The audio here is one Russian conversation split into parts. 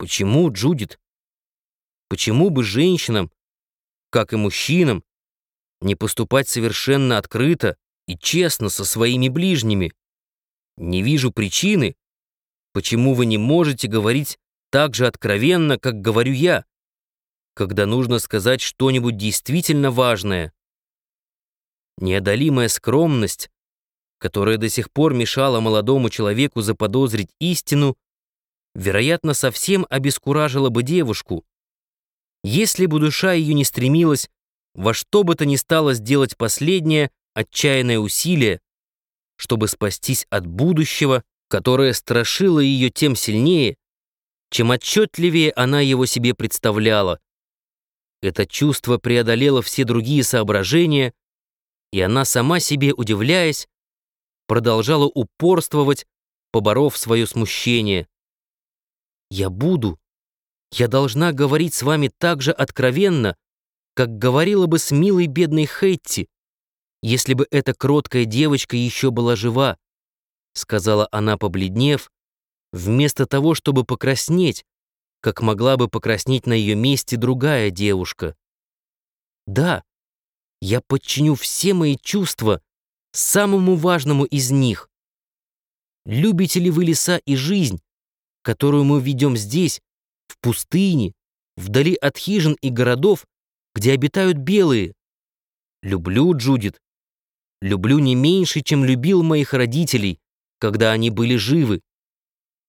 Почему, Джудит? Почему бы женщинам, как и мужчинам, не поступать совершенно открыто и честно со своими ближними? Не вижу причины, почему вы не можете говорить так же откровенно, как говорю я, когда нужно сказать что-нибудь действительно важное. Неодолимая скромность, которая до сих пор мешала молодому человеку заподозрить истину, вероятно, совсем обескуражила бы девушку, если бы душа ее не стремилась во что бы то ни стало сделать последнее отчаянное усилие, чтобы спастись от будущего, которое страшило ее тем сильнее, чем отчетливее она его себе представляла. Это чувство преодолело все другие соображения, и она, сама себе удивляясь, продолжала упорствовать, поборов свое смущение. «Я буду, я должна говорить с вами так же откровенно, как говорила бы с милой бедной Хэтти, если бы эта кроткая девочка еще была жива», сказала она, побледнев, вместо того, чтобы покраснеть, как могла бы покраснеть на ее месте другая девушка. Да, я подчиню все мои чувства самому важному из них. Любите ли вы леса и жизнь, которую мы ведем здесь, в пустыне, вдали от хижин и городов, где обитают белые? Люблю, Джудит. Люблю не меньше, чем любил моих родителей, когда они были живы.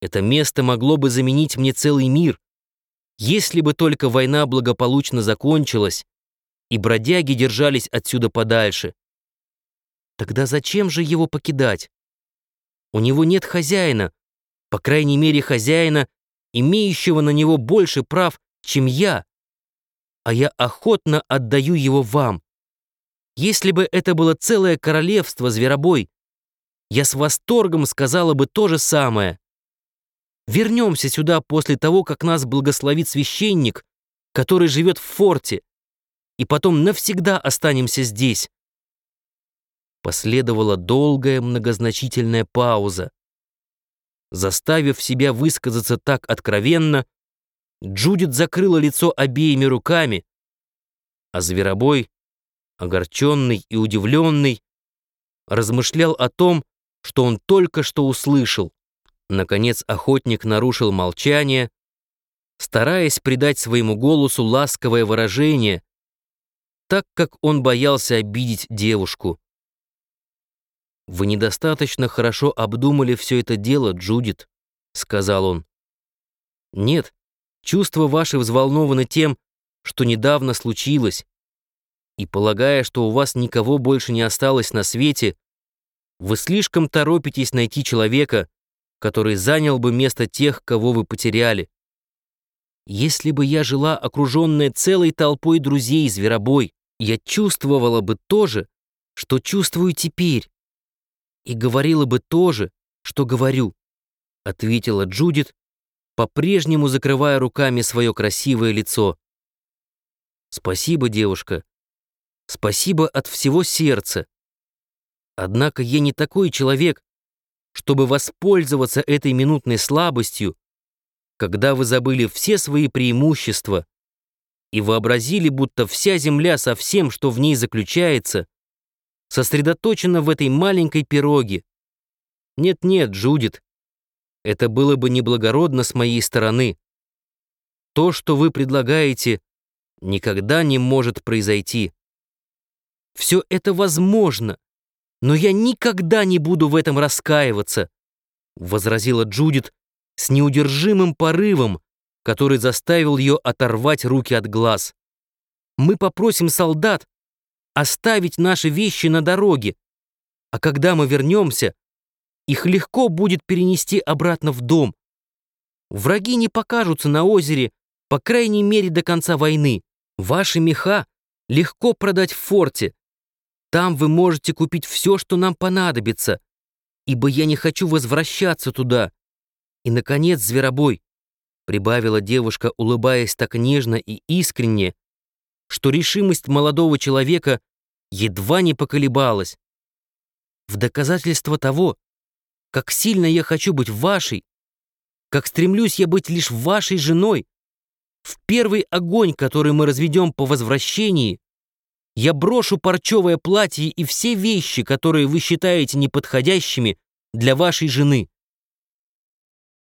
Это место могло бы заменить мне целый мир, если бы только война благополучно закончилась, и бродяги держались отсюда подальше. Тогда зачем же его покидать? У него нет хозяина, по крайней мере хозяина, имеющего на него больше прав, чем я, а я охотно отдаю его вам. Если бы это было целое королевство, зверобой, я с восторгом сказала бы то же самое. Вернемся сюда после того, как нас благословит священник, который живет в форте, и потом навсегда останемся здесь. Последовала долгая многозначительная пауза. Заставив себя высказаться так откровенно, Джудит закрыла лицо обеими руками, а Зверобой, огорченный и удивленный, размышлял о том, что он только что услышал. Наконец охотник нарушил молчание, стараясь придать своему голосу ласковое выражение, так как он боялся обидеть девушку. «Вы недостаточно хорошо обдумали все это дело, Джудит», — сказал он. «Нет, чувства ваши взволнованы тем, что недавно случилось, и полагая, что у вас никого больше не осталось на свете, вы слишком торопитесь найти человека, который занял бы место тех, кого вы потеряли. Если бы я жила окруженная целой толпой друзей зверобой, я чувствовала бы то же, что чувствую теперь, и говорила бы то же, что говорю, ответила Джудит, по-прежнему закрывая руками свое красивое лицо. Спасибо, девушка. Спасибо от всего сердца. Однако я не такой человек, чтобы воспользоваться этой минутной слабостью, когда вы забыли все свои преимущества и вообразили, будто вся земля со всем, что в ней заключается, сосредоточена в этой маленькой пироге. Нет-нет, Джудит, это было бы неблагородно с моей стороны. То, что вы предлагаете, никогда не может произойти. Все это возможно, но я никогда не буду в этом раскаиваться», — возразила Джудит с неудержимым порывом, который заставил ее оторвать руки от глаз. «Мы попросим солдат оставить наши вещи на дороге, а когда мы вернемся, их легко будет перенести обратно в дом. Враги не покажутся на озере, по крайней мере, до конца войны. Ваши меха легко продать в форте, там вы можете купить все, что нам понадобится, ибо я не хочу возвращаться туда. И, наконец, зверобой, прибавила девушка, улыбаясь так нежно и искренне, что решимость молодого человека едва не поколебалась. В доказательство того, как сильно я хочу быть вашей, как стремлюсь я быть лишь вашей женой, в первый огонь, который мы разведем по возвращении, я брошу парчевое платье и все вещи, которые вы считаете неподходящими для вашей жены.